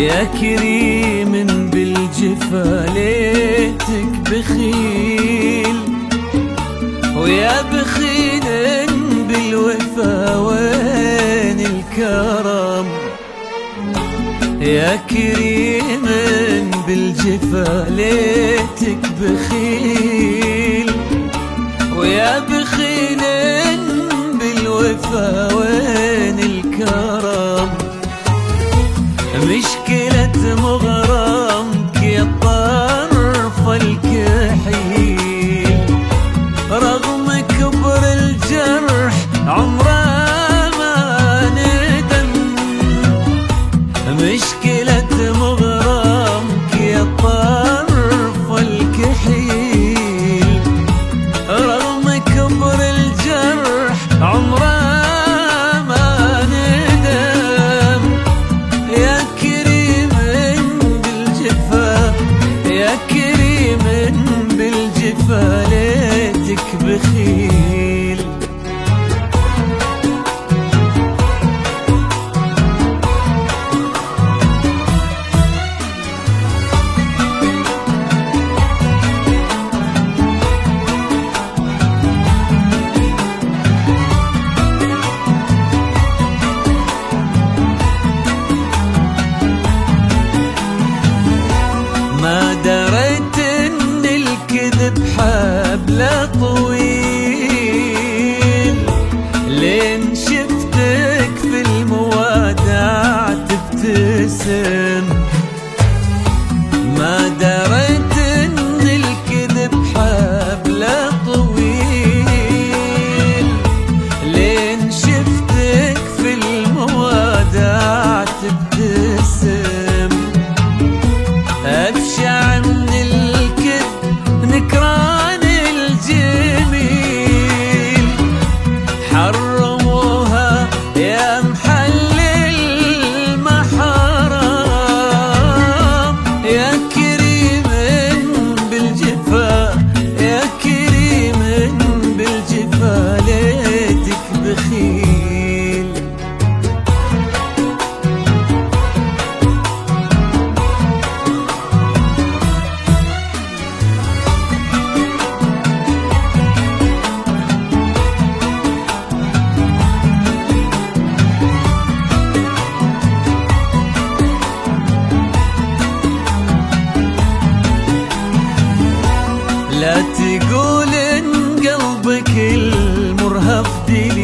يا كريم بالجفا ليتك بخيل ويا بخيل بالوفا وين الكرم. يا كريم بالجفا ليتك بخيل ويا بخيل بالوفا مستحيل رغم كبر الجرح عمره ما ندم مشكلة لا تقول إن قلبك المرهف دليل.